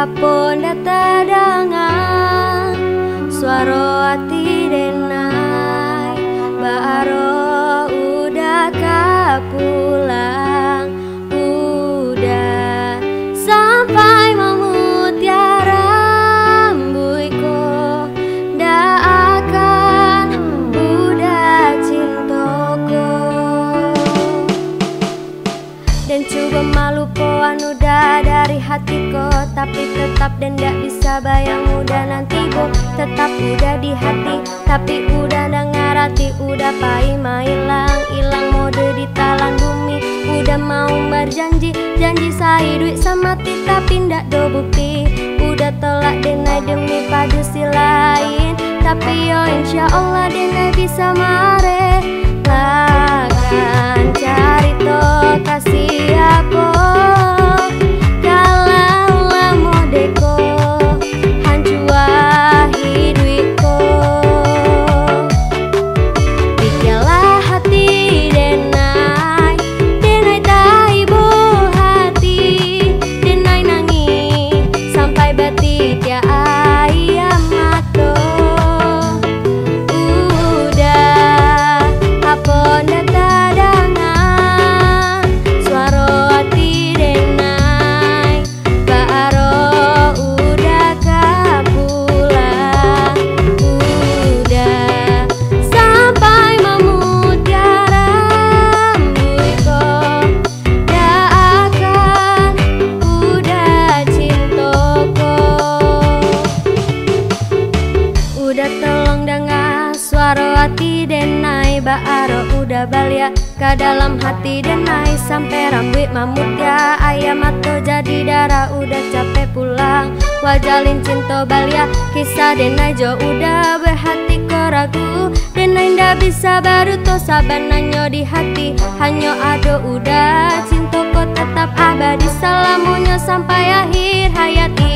Apa data dengan suara hati denai Baru udah kapulang Dan coba malu poan udah dari hatiku. Tapi tetap dan gak bisa bayang udah nanti ku Tetap udah di hati Tapi udah dengar hati. Udah pai mah hilang Hilang mode di talan bumi. Udah mau berjanji Janji saya duit sama ti Tapi ndak do bukti. Udah tolak denai demi padu si lain. Tapi yo insya Allah denai bisa mare ba'aro udah balia ke dalam hati denai sampai rambut mamut ya. Ayam atau jadi darah udah capek pulang. Wajalin cinta balia kisah denai jo udah berhati koraku Denai nda bisa baru to saban nanyo di hati. Hanyo ado udah cinta kok tetap abadi. Salamunya sampai akhir hayati.